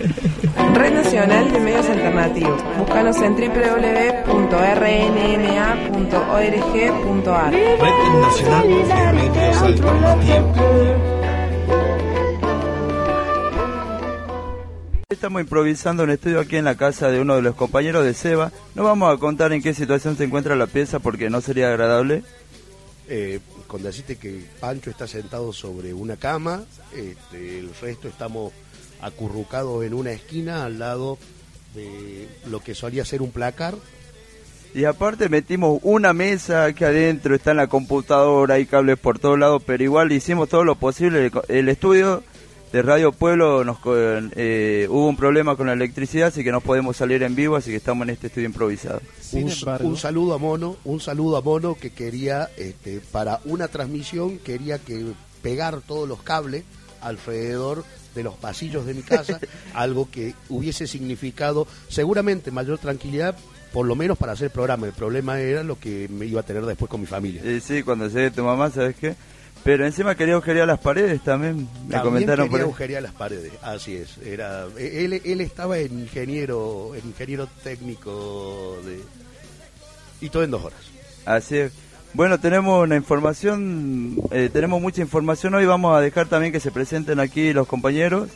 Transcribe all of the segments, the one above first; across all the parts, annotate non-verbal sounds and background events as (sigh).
Red Nacional de Medios Alternativos. Búscanos en www.rnma.org.ar. Red Nacional de Medios Alternativos. Estamos improvisando un estudio aquí en la casa de uno de los compañeros de Seba. No vamos a contar en qué situación se encuentra la pieza porque no sería agradable. Eh, con decirte que Pancho está sentado sobre una cama, este, el resto estamos acurrucados en una esquina al lado de lo que solía ser un placar. Y aparte metimos una mesa aquí adentro, está en la computadora, hay cables por todos lados, pero igual hicimos todo lo posible. El estudio de Radio Pueblo nos eh, hubo un problema con la electricidad, así que no podemos salir en vivo, así que estamos en este estudio improvisado. Un, un, saludo a Mono, un saludo a Mono que quería, este, para una transmisión, quería que pegar todos los cables alrededor de los pasillos de mi casa, (laughs) algo que hubiese significado seguramente mayor tranquilidad, por lo menos para hacer el programa. El problema era lo que me iba a tener después con mi familia. Eh, sí, cuando llegue tu mamá, ¿sabes qué? Pero encima quería agujerear las paredes también. Me también comentaron quería agujerear las paredes, así es. Era, él, él estaba en ingeniero, en ingeniero técnico de y todo en dos horas. Así es. Bueno, tenemos una información, eh, tenemos mucha información hoy. Vamos a dejar también que se presenten aquí los compañeros.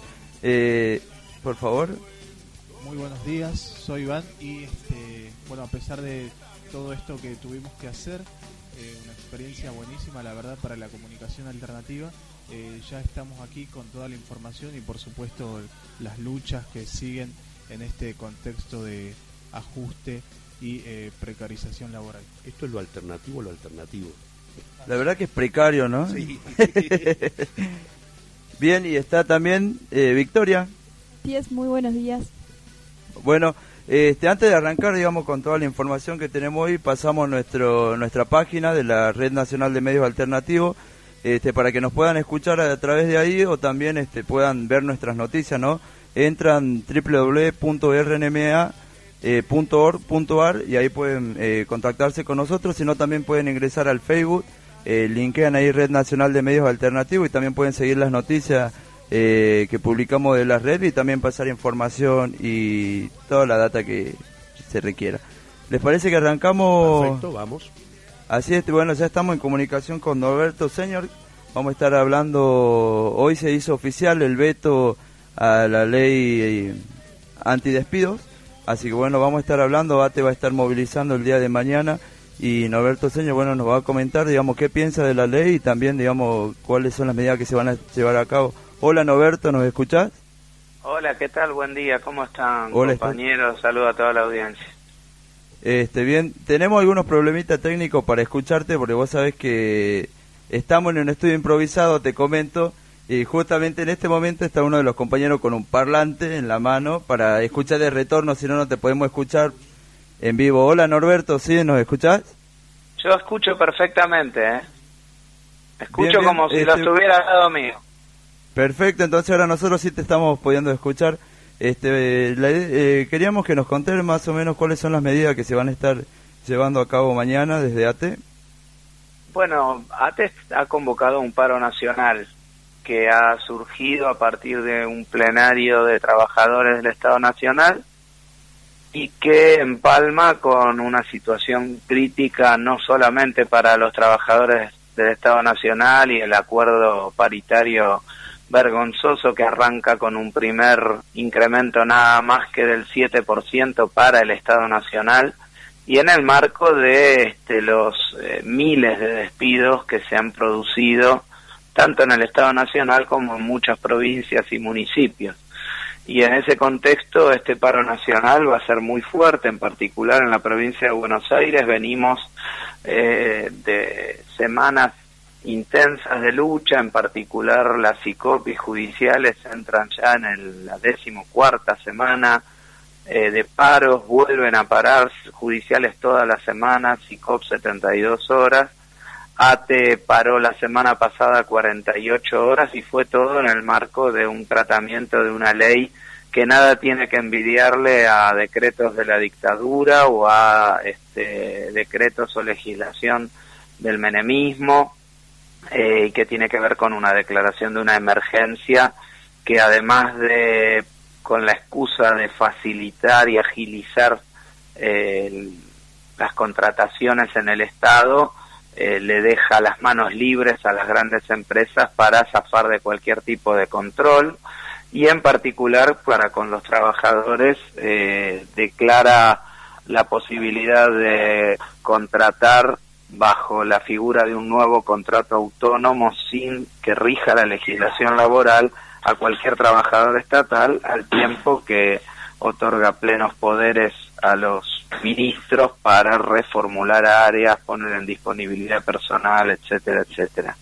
Eh, por favor. Muy buenos días, soy Iván y este, bueno, a pesar de todo esto que tuvimos que hacer, eh, una experiencia buenísima, la verdad, para la comunicación alternativa. Eh, ya estamos aquí con toda la información y, por supuesto, las luchas que siguen en este contexto de ajuste y eh, precarización laboral. Esto es lo alternativo, lo alternativo. La verdad que es precario, ¿no? Sí. (laughs) Bien, y está también Victoria. Días, muy buenos días. Bueno, este, antes de arrancar, digamos, con toda la información que tenemos hoy, pasamos nuestro, nuestra página de la Red Nacional de Medios Alternativos este, para que nos puedan escuchar a, través de ahí o también este, puedan ver nuestras noticias, ¿no? Entran www.rnma.org.ar y ahí pueden eh, contactarse con nosotros, sino también pueden ingresar al Facebook, eh, linkean ahí Red Nacional de Medios Alternativos y también pueden seguir las noticias eh, que publicamos de la red y también pasar información y toda la data que se requiera. ¿Les parece que arrancamos? Perfecto, vamos. Así es, bueno, ya estamos en comunicación con Norberto Señor. Vamos a estar hablando, hoy se hizo oficial el veto a la ley antidespidos, así que bueno, vamos a estar hablando, ATE va a estar movilizando el día de mañana y Norberto Señor, bueno, nos va a comentar, digamos, qué piensa de la ley y también, digamos, cuáles son las medidas que se van a llevar a cabo Hola Noberto, ¿nos escuchás? Hola, ¿qué tal? Buen día, ¿cómo están compañeros? Saludo a toda la audiencia. Este, bien, tenemos algunos problemitas técnicos para escucharte porque vos sabés que estamos en un estudio improvisado, te comento, y justamente en este momento está uno de los compañeros con un parlante en la mano para escuchar de retorno, si no, no te podemos escuchar en vivo. Hola Norberto, ¿sí? ¿Nos escuchás? Yo escucho perfectamente, ¿eh? Escucho como si lo este estuviera al lado mío. Perfecto, entonces ahora nosotros sí te estamos pudiendo escuchar. Este, eh, queríamos que nos contes más o menos cuáles son las medidas que se van a estar llevando a cabo mañana desde ATE. Bueno, ATE ha convocado un paro nacional que ha surgido a partir de un plenario de trabajadores del Estado Nacional y que empalma con una situación crítica no solamente para los trabajadores del Estado Nacional y el acuerdo paritario vergonzoso que arranca con un primer incremento nada más que del 7% para el Estado Nacional y en el marco de este, los eh, miles de despidos que se han producido tanto en el Estado Nacional como en muchas provincias y municipios. Y en ese contexto este paro nacional va a ser muy fuerte, en particular en la provincia de Buenos Aires venimos eh, de semanas intensas de lucha, en particular las CICOPis judiciales entran ya en el, la decimocuarta semana eh, de paros, vuelven a parar judiciales todas las semanas, CICOP 72 horas, ATE paró la semana pasada 48 horas y fue todo en el marco de un tratamiento de una ley que nada tiene que envidiarle a decretos de la dictadura o a este, decretos o legislación del menemismo eh, que tiene que ver con una declaración de una emergencia que además de con la excusa de facilitar y agilizar eh, las contrataciones en el Estado, eh, le deja las manos libres a las grandes empresas para zafar de cualquier tipo de control y en particular para con los trabajadores eh, declara la posibilidad de contratar bajo la figura de un nuevo contrato autónomo sin que rija la legislación laboral a cualquier trabajador estatal al tiempo que otorga plenos poderes a los ministros para reformular áreas, poner en disponibilidad personal, etcétera, etcétera.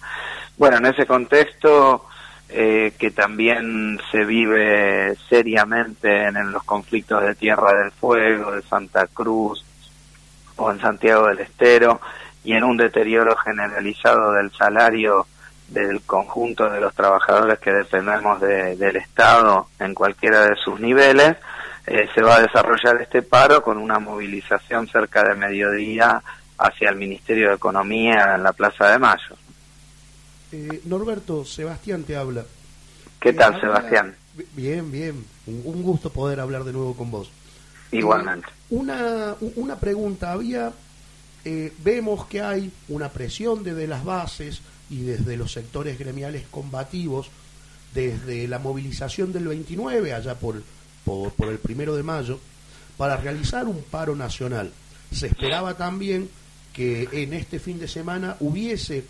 Bueno, en ese contexto eh, que también se vive seriamente en, los conflictos de Tierra del Fuego, de Santa Cruz o en Santiago del Estero, y en un deterioro generalizado del salario del conjunto de los trabajadores que dependemos del Estado en cualquiera de sus niveles, eh, se va a desarrollar este paro con una movilización cerca de mediodía hacia el Ministerio de Economía en la Plaza de Mayo. Eh, Norberto, Sebastián te habla. ¿Qué eh, tal, Sebastián? Bien, bien. Un, gusto poder hablar de nuevo con vos. Igualmente. una, una pregunta. Había, vemos que hay una presión desde las bases y desde los sectores gremiales combativos, desde la movilización del 29, allá por por, el primero de mayo para realizar un paro nacional. Se esperaba también que en este fin de semana hubiese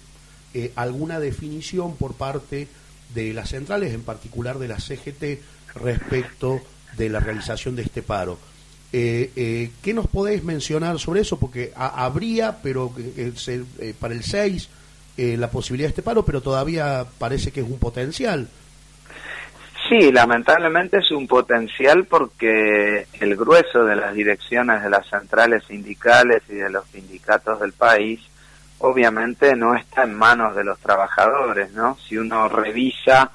eh, alguna definición por parte de las centrales, en particular de la CGT, respecto de la realización de este paro. Eh, eh, ¿Qué nos podéis mencionar sobre eso? Porque habría, pero para el 6, la posibilidad de este paro, pero todavía parece que es un potencial. Sí, lamentablemente es un potencial porque el grueso de las direcciones de las centrales sindicales y de los sindicatos del país obviamente no está en manos de los trabajadores, ¿no? Si uno revisa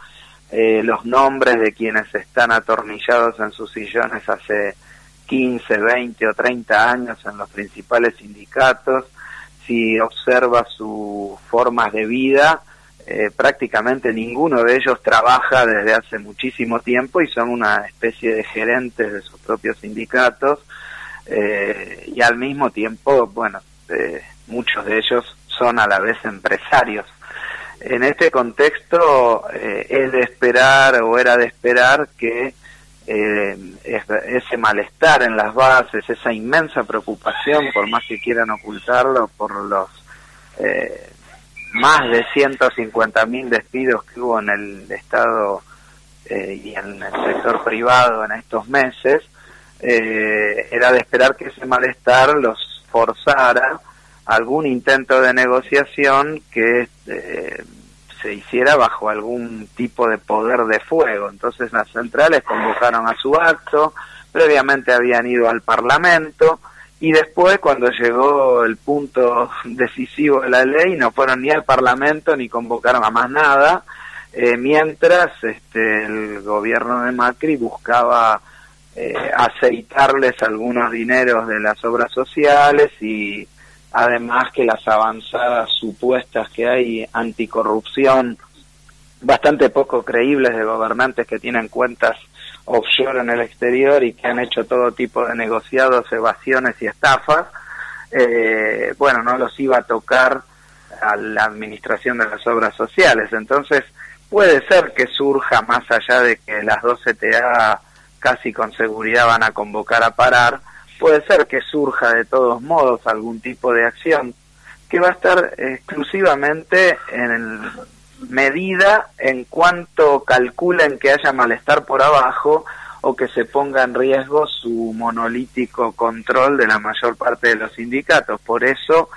eh, los nombres de quienes están atornillados en sus sillones hace 15, 20 o 30 años en los principales sindicatos, si observa sus formas de vida, eh, prácticamente ninguno de ellos trabaja desde hace muchísimo tiempo y son una especie de gerentes de sus propios sindicatos eh, y al mismo tiempo, bueno, eh, muchos de ellos son a la vez empresarios. En este contexto es de esperar o era de esperar que ese malestar en las bases, esa inmensa preocupación, por más que quieran ocultarlo, por los más de 150.000 despidos que hubo en el Estado eh, y en el sector privado en estos meses, eh, era de esperar que ese malestar los forzara algún intento de negociación que eh, se hiciera bajo algún tipo de poder de fuego. Entonces las centrales convocaron a su acto, previamente habían ido al Parlamento, y después cuando llegó el punto decisivo de la ley no fueron ni al Parlamento ni convocaron a más nada. Eh, mientras este, el gobierno de Macri buscaba eh, aceitarles algunos dineros de las obras sociales y además que las avanzadas supuestas que hay anticorrupción bastante poco creíbles de gobernantes que tienen cuentas offshore en el exterior y que han hecho todo tipo de negociados, evasiones y estafas, eh, bueno, no los iba a tocar a la administración de las obras sociales. Entonces, puede ser que surja, más allá de que las dos CTA casi con seguridad van a convocar a parar, puede ser que surja de todos modos algún tipo de acción que va a estar exclusivamente en el medida en cuanto calculen que haya malestar por abajo o que se ponga en riesgo su monolítico control de la mayor parte de los sindicatos. Por eso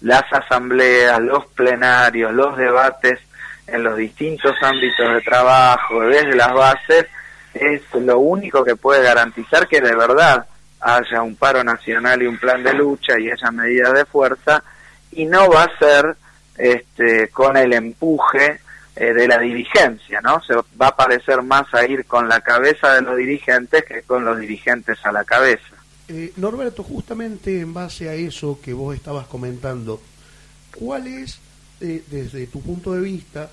las asambleas, los plenarios, los debates en los distintos ámbitos de trabajo, desde las bases, es lo único que puede garantizar que de verdad haya un paro nacional y un plan de lucha y haya medidas de fuerza y no va a ser este, con el empuje eh, de la dirigencia, ¿no? Se va a parecer más a ir con la cabeza de los dirigentes que con los dirigentes a la cabeza. Eh, Norberto, justamente en base a eso que vos estabas comentando, ¿cuál es, eh, desde tu punto de vista,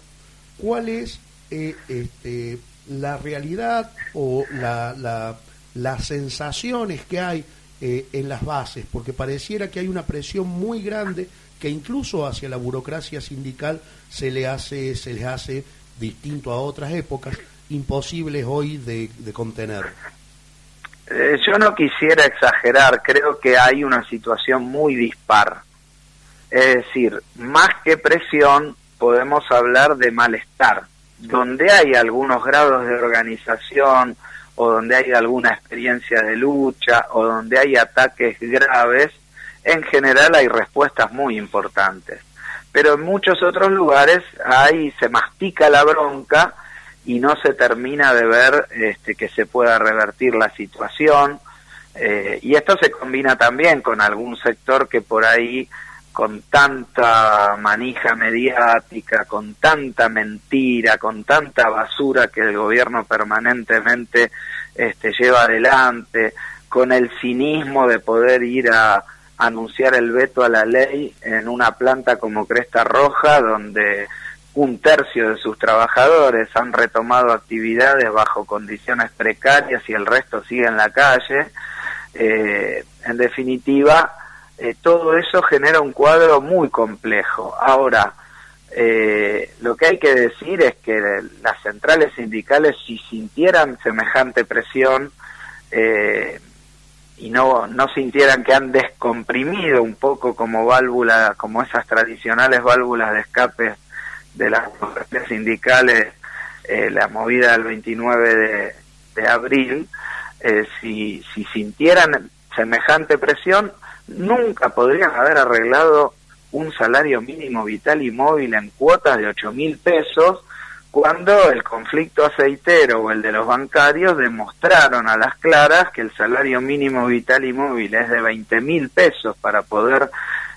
cuál es este, la realidad o la, las sensaciones que hay eh, en las bases, porque pareciera que hay una presión muy grande que incluso hacia la burocracia sindical se le hace, se les hace distinto a otras épocas, imposibles hoy de, contener. Eh, yo no quisiera exagerar, creo que hay una situación muy dispar. Es decir, más que presión, podemos hablar de malestar. Donde hay algunos grados de organización o donde hay alguna experiencia de lucha o donde hay ataques graves, en general hay respuestas muy importantes. Pero en muchos otros lugares hay, se mastica la bronca y no se termina de ver este, que se pueda revertir la situación. Eh, y esto se combina también con algún sector que por ahí con tanta manija mediática, con tanta mentira, con tanta basura que el gobierno permanentemente este, lleva adelante, con el cinismo de poder ir a anunciar el veto a la ley en una planta como Cresta Roja, donde un tercio de sus trabajadores han retomado actividades bajo condiciones precarias y el resto sigue en la calle. Eh, en definitiva, eh, todo eso genera un cuadro muy complejo. Ahora, eh, lo que hay que decir es que las centrales sindicales, si sintieran semejante presión, eh, y no, no sintieran que han descomprimido un poco como válvula, como esas tradicionales válvulas de escape de las sindicales, eh, la movida del 29 de, abril, eh, si, si sintieran semejante presión, nunca podrían haber arreglado un salario mínimo vital y móvil en cuotas de 8 mil pesos cuando el conflicto aceitero o el de los bancarios demostraron a las claras que el salario mínimo vital y móvil es de 20 mil pesos para poder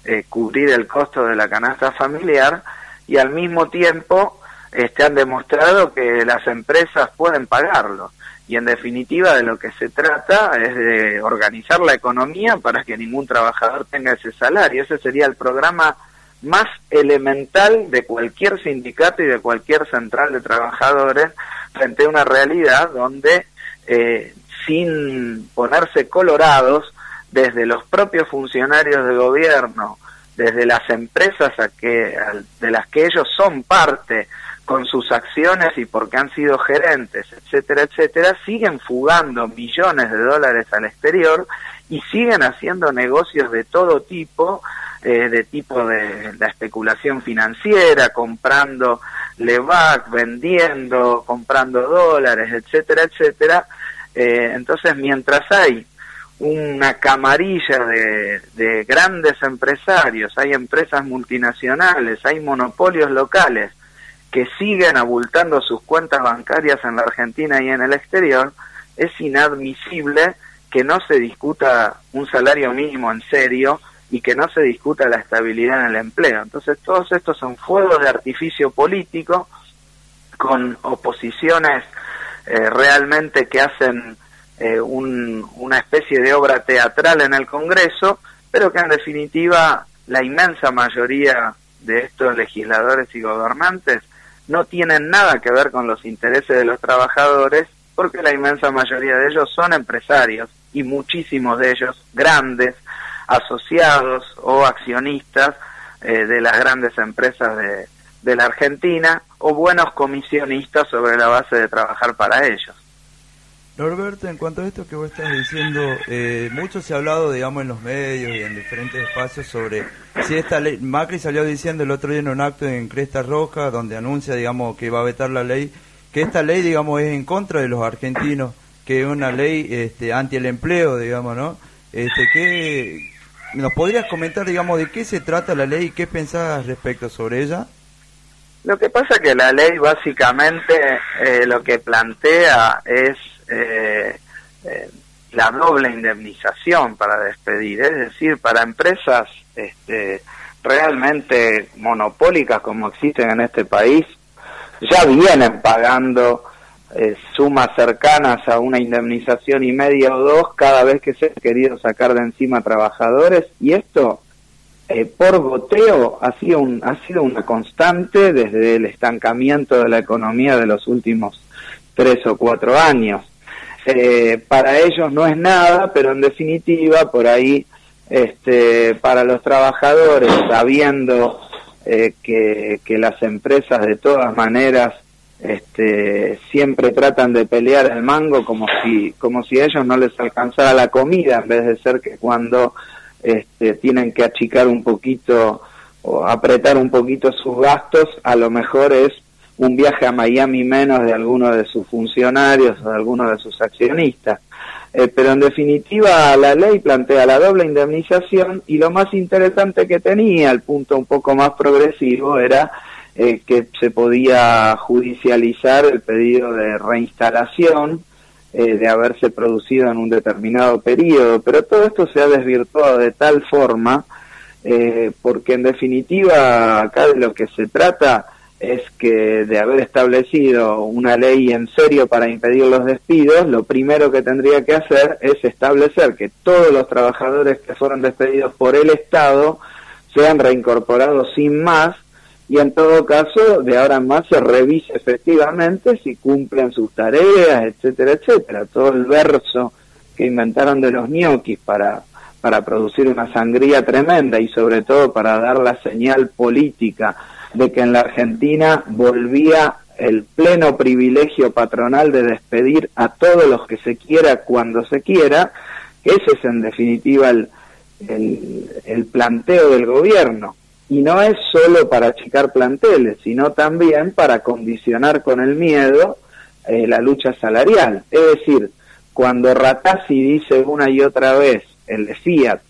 eh, cubrir el costo de la canasta familiar y al mismo tiempo este, han demostrado que las empresas pueden pagarlo. Y en definitiva de lo que se trata es de organizar la economía para que ningún trabajador tenga ese salario. Ese sería el programa más elemental de cualquier sindicato y de cualquier central de trabajadores frente a una realidad donde eh, sin ponerse colorados desde los propios funcionarios de gobierno, desde las empresas a que, de las que ellos son parte con sus acciones y porque han sido gerentes, etcétera, etcétera, siguen fugando millones de dólares al exterior y siguen haciendo negocios de todo tipo eh, de tipo de la especulación financiera, comprando LEVAC, vendiendo, comprando dólares, etcétera, etcétera. Eh, entonces, mientras hay una camarilla de, de grandes empresarios, hay empresas multinacionales, hay monopolios locales que siguen abultando sus cuentas bancarias en la Argentina y en el exterior, es inadmisible que no se discuta un salario mínimo en serio y que no se discuta la estabilidad en el empleo. Entonces todos estos son fuegos de artificio político con oposiciones eh, realmente que hacen eh, una especie de obra teatral en el Congreso, pero que en definitiva la inmensa mayoría de estos legisladores y gobernantes no tienen nada que ver con los intereses de los trabajadores, porque la inmensa mayoría de ellos son empresarios y muchísimos de ellos grandes, asociados o accionistas eh, de las grandes empresas de, de la Argentina o buenos comisionistas sobre la base de trabajar para ellos. Norberto, en cuanto a esto que vos estás diciendo, eh, mucho se ha hablado, digamos, en los medios y en diferentes espacios sobre si esta ley, Macri salió diciendo el otro día en un acto en Cresta Roja, donde anuncia, digamos, que va a vetar la ley, que esta ley, digamos, es en contra de los argentinos, que es una ley este, anti el empleo, digamos, ¿no? Este, ¿qué, ¿Nos podrías comentar, digamos, de qué se trata la ley y qué pensás respecto sobre ella? Lo que pasa es que la ley básicamente eh, lo que plantea es eh, eh, la doble indemnización para despedir, es decir, para empresas este, realmente monopólicas como existen en este país, ya vienen pagando eh, sumas cercanas a una indemnización y media o dos cada vez que se ha querido sacar de encima trabajadores y esto eh, por goteo ha sido, un, ha sido una constante desde el estancamiento de la economía de los últimos tres o cuatro años. Eh, para ellos no es nada, pero en definitiva, por ahí, este, para los trabajadores, sabiendo eh, que, que las empresas de todas maneras este, siempre tratan de pelear el mango como si, como si a ellos no les alcanzara la comida, en vez de ser que cuando este, tienen que achicar un poquito o apretar un poquito sus gastos, a lo mejor es un viaje a Miami menos de alguno de sus funcionarios o de alguno de sus accionistas. Eh, pero en definitiva la ley plantea la doble indemnización y lo más interesante que tenía, el punto un poco más progresivo, era eh, que se podía judicializar el pedido de reinstalación eh, de haberse producido en un determinado periodo, pero todo esto se ha desvirtuado de tal forma, porque en definitiva acá de lo que se trata es que de haber establecido una ley en serio para impedir los despidos, lo primero que tendría que hacer es establecer que todos los trabajadores que fueron despedidos por el Estado sean reincorporados sin más y en todo caso de ahora en más se revise efectivamente si cumplen sus tareas, etcétera, etcétera. Todo el verso que inventaron de los ñoquis para, para producir una sangría tremenda y sobre todo para dar la señal política de que en la Argentina volvía el pleno privilegio patronal de despedir a todos los que se quiera cuando se quiera, ese es en definitiva el, el, planteo del gobierno y no es solo para achicar planteles, sino también para condicionar con el miedo eh, la lucha salarial. Es decir, cuando Ratazzi dice una y otra vez, el Fiat,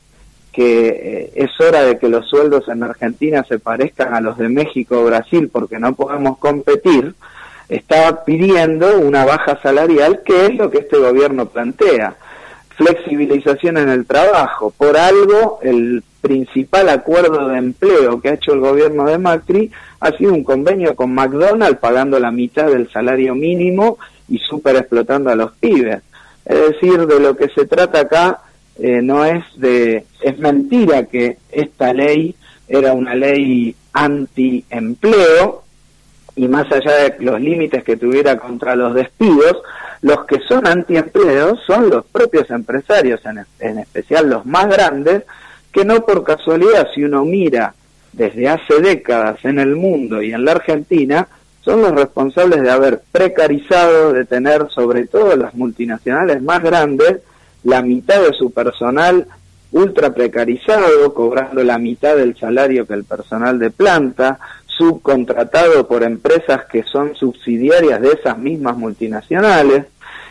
que eh, es hora de que los sueldos en Argentina se parezcan a los de México o Brasil porque no podemos competir, está pidiendo una baja salarial, que es lo que este gobierno plantea flexibilización en el trabajo. Por algo, el principal acuerdo de empleo que ha hecho el gobierno de Macri ha sido un convenio con McDonald's pagando la mitad del salario mínimo y super explotando a los pibes. Es decir, de lo que se trata acá eh, no es de... Es mentira que esta ley era una ley anti-empleo y más allá de los límites que tuviera contra los despidos, los que son antiempleos son los propios empresarios, en, especial los más grandes, que no por casualidad, si uno mira desde hace décadas en el mundo y en la Argentina, son los responsables de haber precarizado, de tener sobre todo las multinacionales más grandes, la mitad de su personal ultra precarizado, cobrando la mitad del salario que el personal de planta, subcontratado por empresas que son subsidiarias de esas mismas multinacionales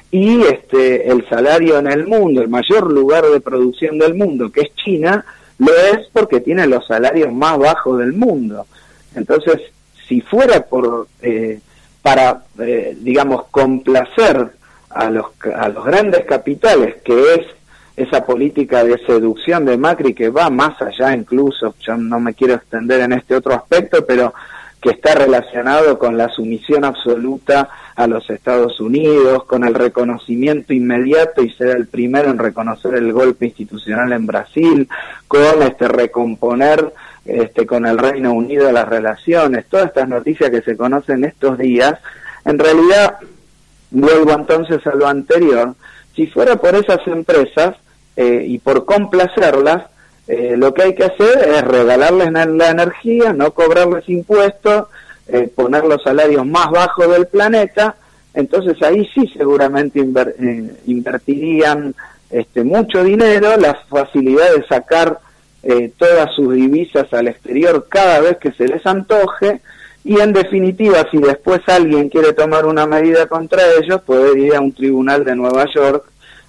y este el salario en el mundo, el mayor lugar de producción del mundo, que es China, lo es porque tiene los salarios más bajos del mundo. Entonces, si fuera por eh, para eh, digamos complacer a los a los grandes capitales, que es esa política de seducción de Macri que va más allá incluso, yo no me quiero extender en este otro aspecto, pero que está relacionado con la sumisión absoluta a los Estados Unidos, con el reconocimiento inmediato y ser el primero en reconocer el golpe institucional en Brasil, con este recomponer este con el Reino Unido las relaciones, todas estas noticias que se conocen estos días, en realidad vuelvo entonces a lo anterior, si fuera por esas empresas, eh, y por complacerlas, eh, lo que hay que hacer es regalarles la energía, no cobrarles impuestos, eh, poner los salarios más bajos del planeta, entonces ahí sí seguramente invertirían este, mucho dinero, la facilidad de sacar todas sus divisas al exterior cada vez que se les antoje, y en definitiva, si después alguien quiere tomar una medida contra ellos, puede ir a un tribunal de Nueva York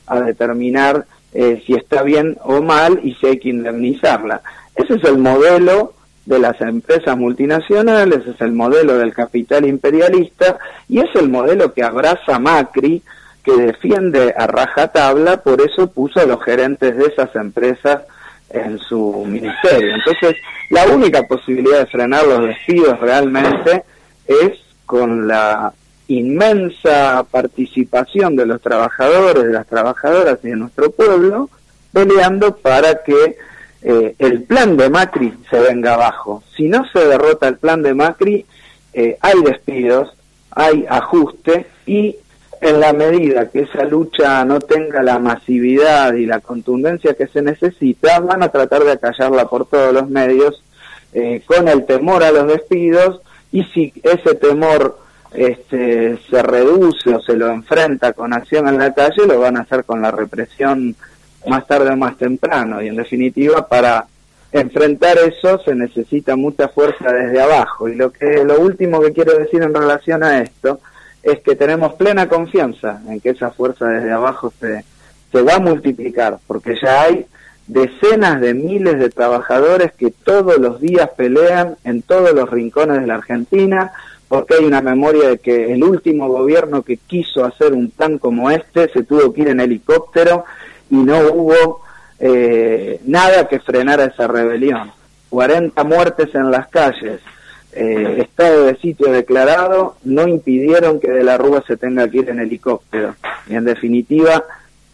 a determinar eh, si está bien o mal y si hay que indemnizarla. Ese es el modelo de las empresas multinacionales, es el modelo del capital imperialista y es el modelo que abraza Macri, que defiende a rajatabla, por eso puso a los gerentes de esas empresas en su ministerio. Entonces, la única posibilidad de frenar los despidos realmente es con la inmensa participación de los trabajadores, de las trabajadoras y de nuestro pueblo, peleando para que eh, el plan de Macri se venga abajo. Si no se derrota el plan de Macri, eh, hay despidos, hay ajuste y en la medida que esa lucha no tenga la masividad y la contundencia que se necesita, van a tratar de acallarla por todos los medios eh, con el temor a los despidos y si ese temor este, se reduce o se lo enfrenta con acción en la calle, lo van a hacer con la represión más tarde o más temprano. Y en definitiva, para enfrentar eso se necesita mucha fuerza desde abajo. Y lo que lo último que quiero decir en relación a esto es que tenemos plena confianza en que esa fuerza desde abajo se, se va a multiplicar, porque ya hay decenas de miles de trabajadores que todos los días pelean en todos los rincones de la Argentina, porque hay una memoria de que el último gobierno que quiso hacer un plan como este se tuvo que ir en helicóptero y no hubo eh, nada que frenara esa rebelión. 40 muertes en las calles, eh, estado de sitio declarado, no impidieron que de la Rúa se tenga que ir en helicóptero. Y en definitiva,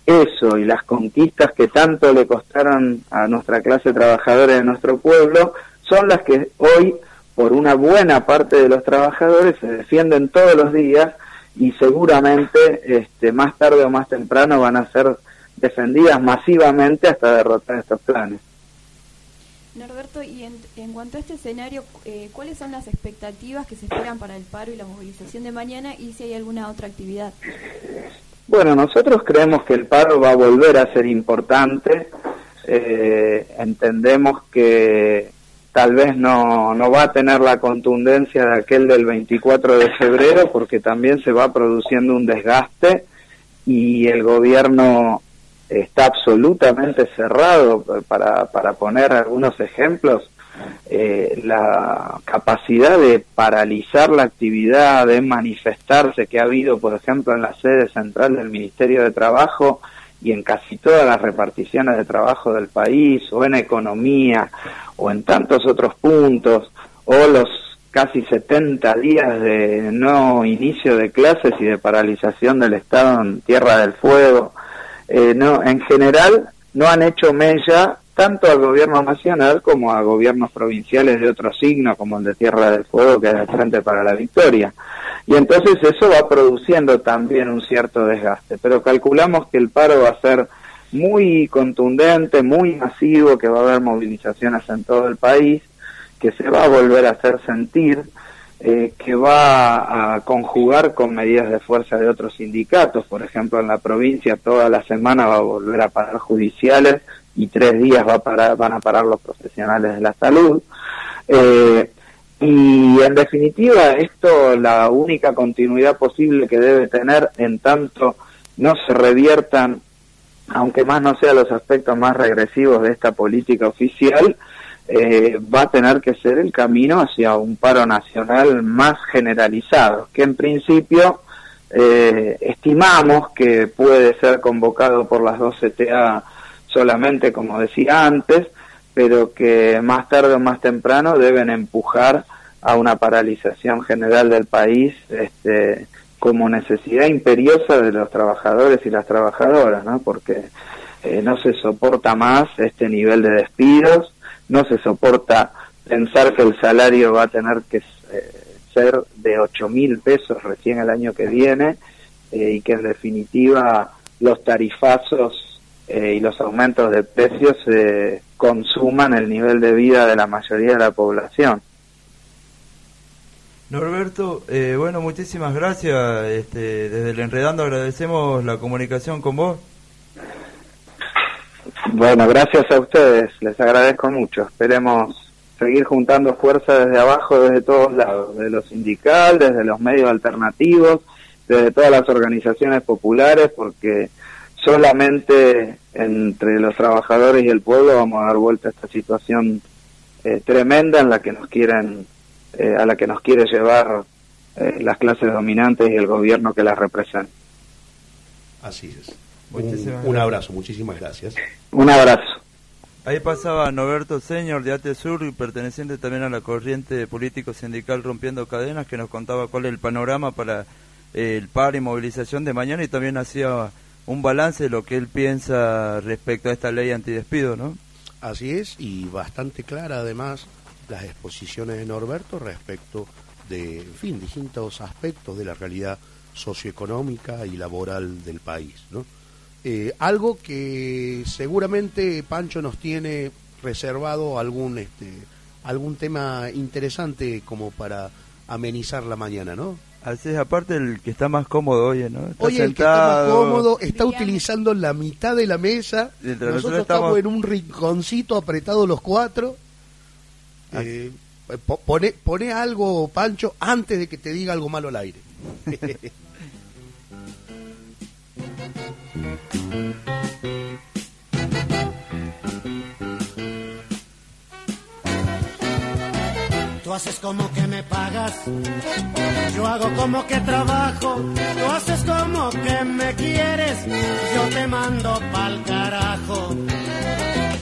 eso y las conquistas que tanto le costaron a nuestra clase trabajadora de nuestro pueblo son las que hoy por una buena parte de los trabajadores se defienden todos los días y seguramente este, más tarde o más temprano van a ser defendidas masivamente hasta derrotar estos planes. Norberto, y en, cuanto a este escenario, eh, ¿cuáles son las expectativas que se esperan para el paro y la movilización de mañana y si hay alguna otra actividad? Bueno, nosotros creemos que el paro va a volver a ser importante. Eh, entendemos que tal vez no, no va a tener la contundencia de aquel del 24 de febrero porque también se va produciendo un desgaste y el gobierno está absolutamente cerrado para, para poner algunos ejemplos eh, la capacidad de paralizar la actividad de manifestarse que ha habido por ejemplo en la sede central del Ministerio de Trabajo y en casi todas las reparticiones de trabajo del país, o en economía, o en tantos otros puntos, o los casi 70 días de no inicio de clases y de paralización del Estado en Tierra del Fuego, eh, no, en general no han hecho mella tanto al gobierno nacional como a gobiernos provinciales de otro signo, como el de Tierra del Fuego, que es el Frente para la Victoria. Y entonces eso va produciendo también un cierto desgaste, pero calculamos que el paro va a ser muy contundente, muy masivo, que va a haber movilizaciones en todo el país, que se va a volver a hacer sentir, eh, que va a conjugar con medidas de fuerza de otros sindicatos, por ejemplo en la provincia toda la semana va a volver a parar judiciales y tres días va a parar, van a parar los profesionales de la salud. Eh, y en definitiva, esto la única continuidad posible que debe tener en tanto no se reviertan, aunque más no sean los aspectos más regresivos de esta política oficial, eh, va a tener que ser el camino hacia un paro nacional más generalizado, que en principio eh, estimamos que puede ser convocado por las dos CTA solamente, como decía antes, pero que más tarde o más temprano deben empujar a una paralización general del país este, como necesidad imperiosa de los trabajadores y las trabajadoras, ¿no? porque eh, no se soporta más este nivel de despidos, no se soporta pensar que el salario va a tener que eh, ser de 8 mil pesos recién el año que viene eh, y que en definitiva los tarifazos y los aumentos de precios consuman el nivel de vida de la mayoría de la población. Norberto, eh, bueno, muchísimas gracias. Este, desde el Enredando agradecemos la comunicación con vos. Bueno, gracias a ustedes, les agradezco mucho. Esperemos seguir juntando fuerza desde abajo, desde todos lados, desde lo sindical, desde los medios alternativos, desde todas las organizaciones populares, porque solamente entre los trabajadores y el pueblo vamos a dar vuelta a esta situación eh, tremenda en la que nos quieren eh, a la que nos quiere llevar eh, las clases dominantes y el gobierno que las representa. Así es. Un, abrazo, muchísimas gracias. Un abrazo. Ahí pasaba Norberto Señor de Ate Sur y perteneciente también a la corriente político sindical Rompiendo Cadenas que nos contaba cuál es el panorama para eh, el paro y movilización de mañana y también hacía un balance de lo que él piensa respecto a esta ley antidespido, ¿no? Así es, y bastante clara además las exposiciones de Norberto respecto de, en fin, distintos aspectos de la realidad socioeconómica y laboral del país. ¿no? Eh, algo que seguramente Pancho nos tiene reservado algún este, algún tema interesante como para amenizar la mañana, ¿no? Así es, aparte el que está más cómodo hoy, ¿no? Está Oye, el que está más cómodo está utilizando la mitad de la mesa. Mientras Nosotros nosotros estamos estamos- en un rinconcito apretados los cuatro. Ah. Eh, po- pone, pone algo, Pancho, antes de que te diga algo malo al aire. (laughs) Tú haces como que me pagas, yo hago como que trabajo. Tú haces como que me quieres, yo te mando pa'l carajo.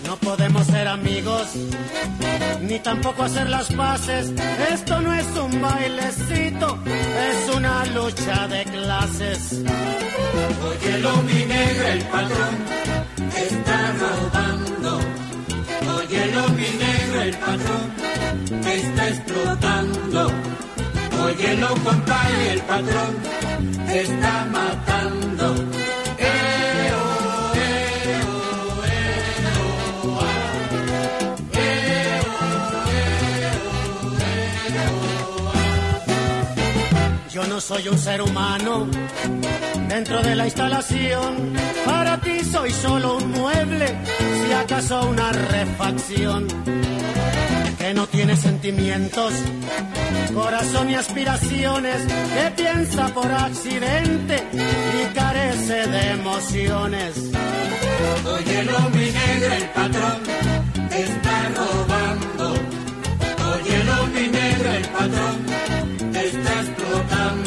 No podemos ser amigos, ni tampoco hacer las paces. Esto no es un bailecito, es una lucha de clases. Óyelo, mi negro, el patrón está robando. Óyelo, mi negro, el patrón está explotando. Óyelo, compadre, el patrón está matando. Yo no soy un ser humano dentro de la instalación. Para ti soy solo un mueble, si acaso una refacción que no tiene sentimientos, corazón y aspiraciones, que piensa por accidente y carece de emociones. Óyelo, mi negro, el patrón te está robando. Óyelo, mi negro, el patrón te está explotando.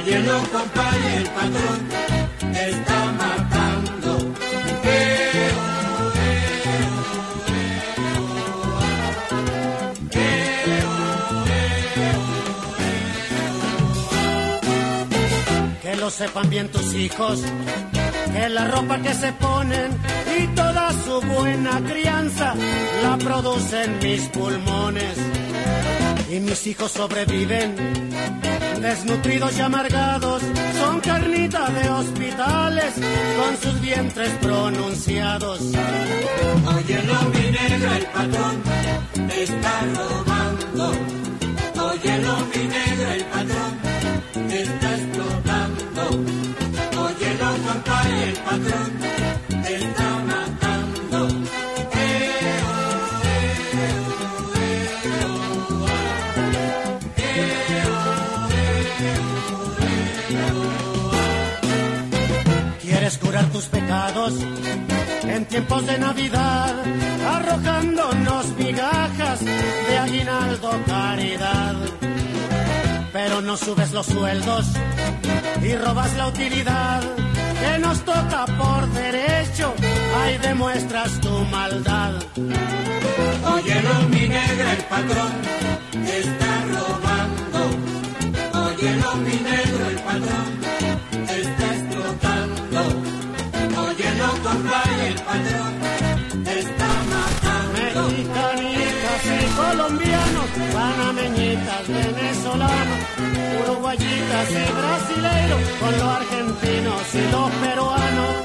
Compadre, el patrón está matando. Que lo sepan bien tus hijos, que la ropa que se ponen y toda su buena crianza la producen mis pulmones. Y mis hijos sobreviven desnutridos y amargados, son carnita de hospitales con sus vientres pronunciados. Óyelo, mi negro, el patrón está robando. Óyelo, mi negro, el patrón está explotando. Óyelo, compadre, el patrón ¿Quieres curar tus pecados? En tiempos de Navidad, arrojándonos migajas de aguinaldo caridad. Pero no subes los sueldos y robas la utilidad que nos toca por derecho. Ahí demuestras tu maldad. Óyelo, mi negra, el patrón está robando. Óyelo, mi negro, panameñitas, venezolanos, uruguayitas y brasileiros, con los argentinos y los peruanos.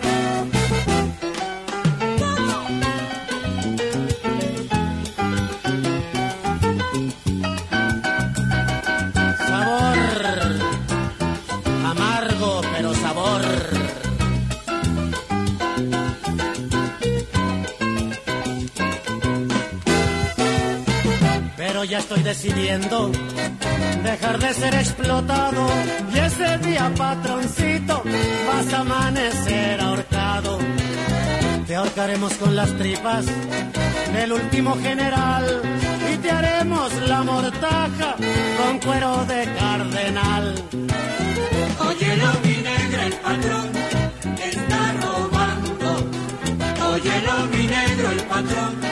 Decidiendo dejar de ser explotado y ese día, patroncito, vas a amanecer ahorcado. Te ahorcaremos con las tripas del último general y te haremos la mortaja con cuero de cardenal. Óyelo, mi negra, el patrón está robando. Óyelo, mi negro, el patrón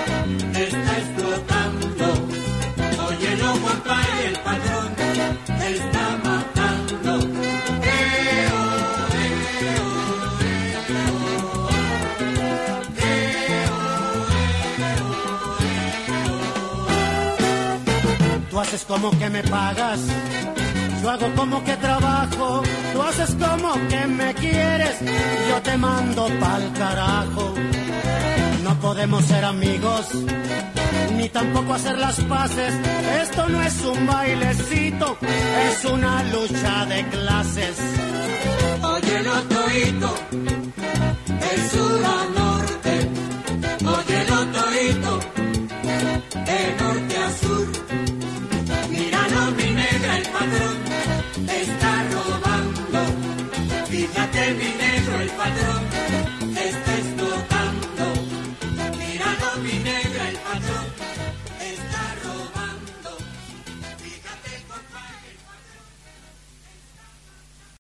haces como que me pagas, Yo hago como que trabajo, tú haces como que me quieres, yo te mando pa'l carajo. No podemos ser amigos, ni tampoco hacer las paces. Esto no es un bailecito, es una lucha de clases. Oye, lo toito, el sur